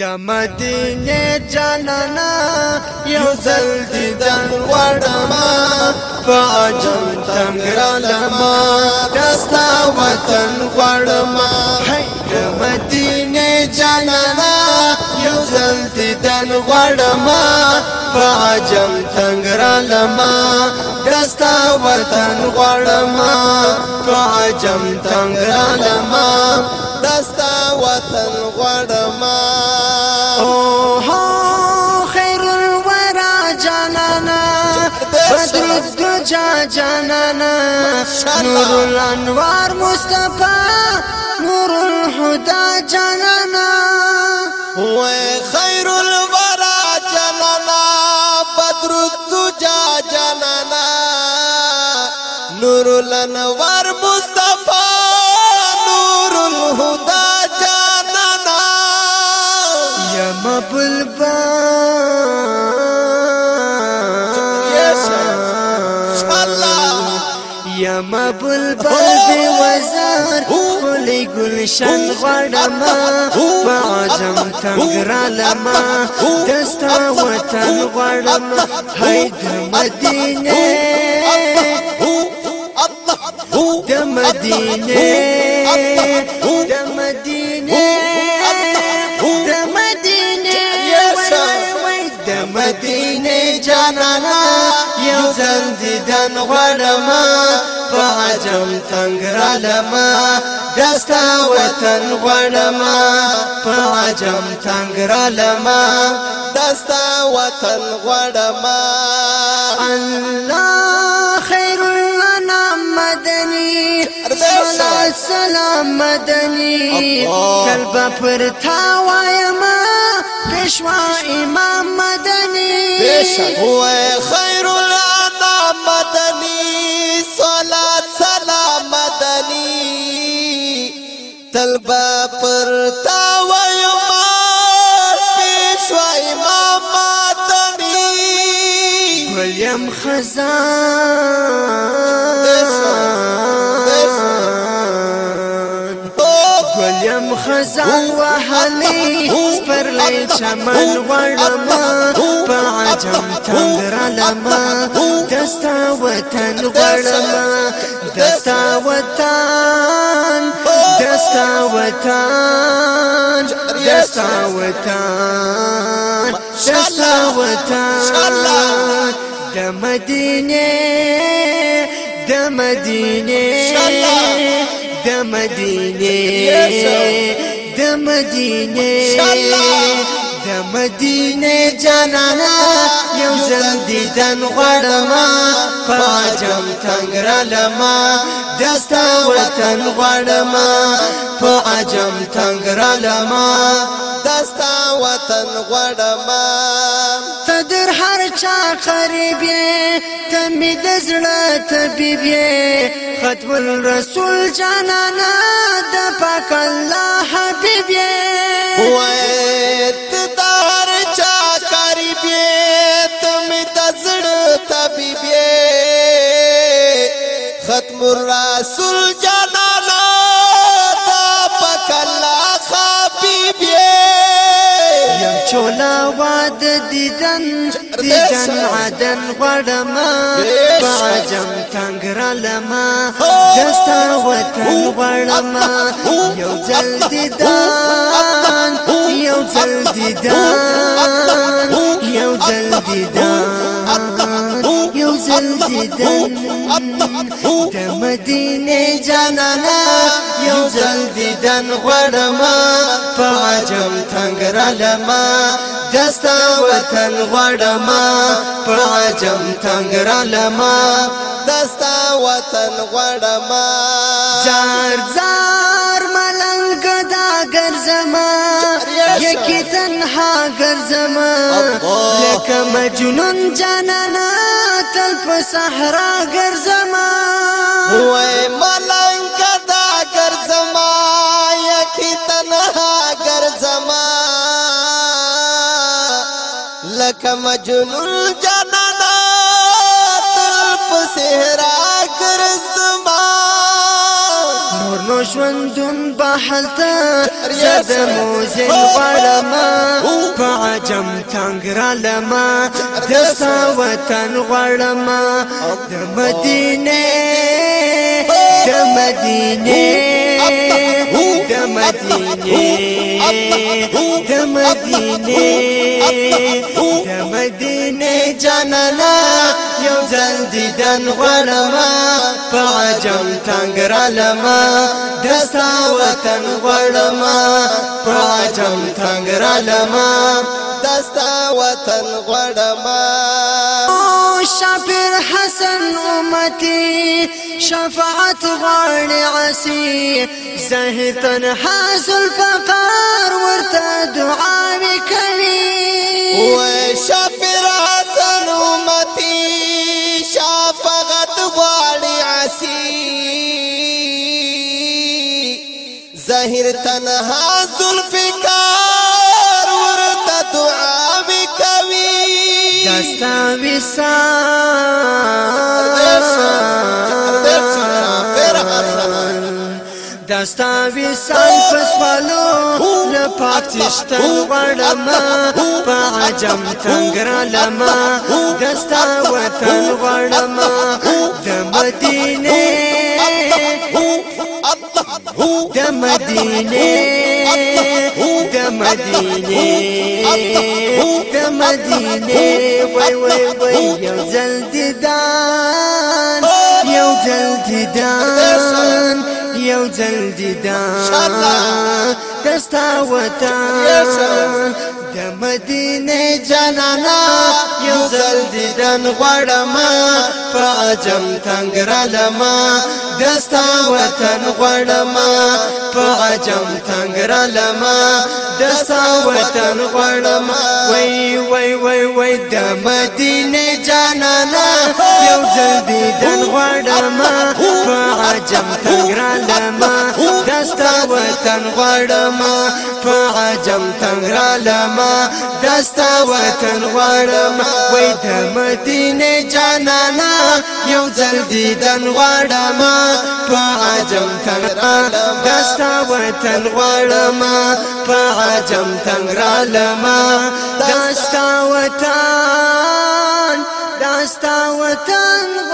د مدینه جانانا یو زل دیدن وړما فاجم تنگرالما دستا وطن وړما د مدینه جانانا یو زل دیدن وړما فاجم تنگرالما دستا وطن وړما فاجم تنگرالما دستا وطن وړما مقصود دو جا جانانا نور الانوار مصطفى نور الهدى جانانا وخير الورى جانانا بدر الدجى جانانا نور الانوار مصطفى غړم بلبل دی وزار خلی گلشن غړم په عجم تنگ را لما دستا وطن غړم هی د مدینه د مدینه د مدینه ځان دیدن غړما په عجم تنگ را لما دستا وطن غړما په عجم تنگ را لما دستا وطن غړما الله خير لنا سلام مدني قلب پر تا وایم امام مدني هو تل با پر تا وایو ما پیشوای ما ماتمی ولیم خزان ولیم خزان وحلی پر لای چمن وړما په عجم تندر لما دستا وطن وړما دستا وطن دستا وطن دستا وطن دستا وطن د مدینه د مدینه د مدینه د مدینه د مدینه جنانا یو ځل دیدن غړما پاجم تنگ را لما دستا وطن غړما پاجم تنگ را لما دستا وطن غړما تدر هر چا قریب تمې د زړه طبيب ختم الرسول جنانا د پاک الله حبيب وای الرسول جانانا دا پکلا خبیبی یم چولا واد دیدن دیدن عدن غړما باجم تنگ را لما دستا وطن غړما یو جل دیدان یو جل دیدان یو جل دیدان یو زل دیدن د مدینه جانانا یو زل دیدن غړما په عجم څنګه رالما دستا وطن غړما په عجم څنګه رالما دستا وطن غړما چار زار ملنګ دا ګرځما یکی تنها ګرځما لکه مجنون جانانا زل په صحرا ګرځما وای ملنګ دا ګرځما یکی تنها ګرځما لکه مجنون جانا دا تل په صحرا ګرځما نو ژوندون په حالتا زد موزین غړما په عجم تنگ لما دستا وطن غړما oh. د مدینه oh. د مدینه د مدینه د مدینه د مدینه جانانا وطن دیدن غنما فعجم تنگر لما دسا وطن غنما فعجم تنگر لما دسا وطن غنما شاپر حسن امتی شفاعت غړ عسی زه تنها ذوالفقار ورتن طاهر تنها ذوالفقار ورته دعا وکوي داستا وسال داستا وسال فسوالو نه پاتشت غړما په عجم څنګه لما داستا وطن غړما د مدینه هو د مدینه د مدینه د مدینه وای وای وای یو ځل دیدان یو ځل دیدان یو ځل دستا وطن د مدینه جنانا یو زل دیدن غړم په عجم تنگ رلما دستا وطن غړم په عجم تنگ رلما دستا وطن غړم وای وای وای وای د مدینه جنانا یو زل دیدن غړم په عجم تنگ رلما وطن غړم په عجم تنگ را لما دستا وطن غړم وای د مدینه جانانا یو ځل دیدن غړم په عجم تنگ را لما دستا وطن غړم په عجم تنگ را لما دستا وطن دستا وطن غړم